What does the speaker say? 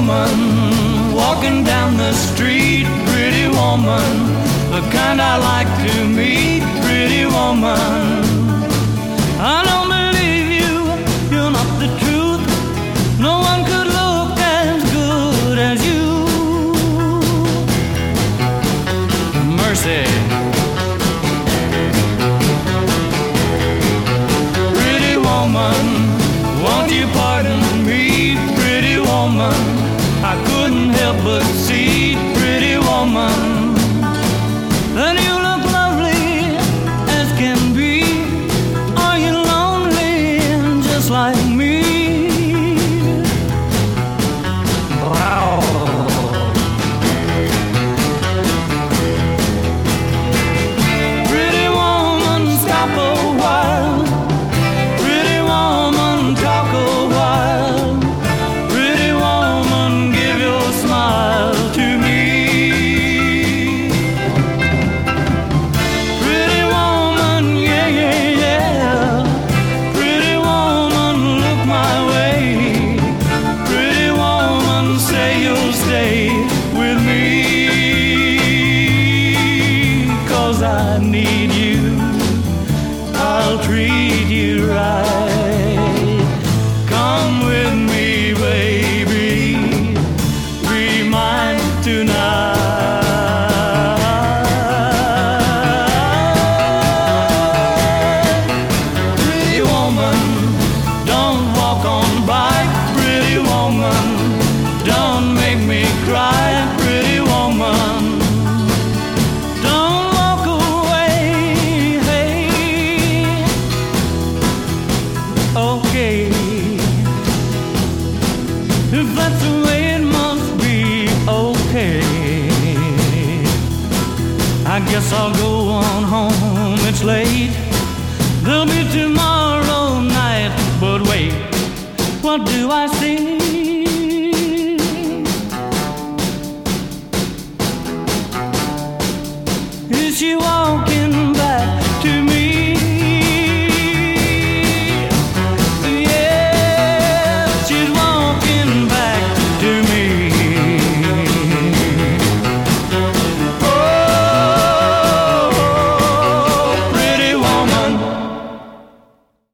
woman walking down the street, pretty woman, the kind I like to meet, pretty woman. I don't believe you, you're not the truth. No one could look as good as you. Mercy. Pretty woman, won't you pardon me, pretty woman? I couldn't help but see, pretty woman. That you look lovely as can be. Are you lonely just like me? Need you. I'll treat you right. Come with me, baby. Be mine tonight. Pretty woman, don't walk on by. Pretty woman, don't make me cry. If that's the way it must be, okay. I guess I'll go on home, it's late. There'll be tomorrow night, but wait, what do I see? Is she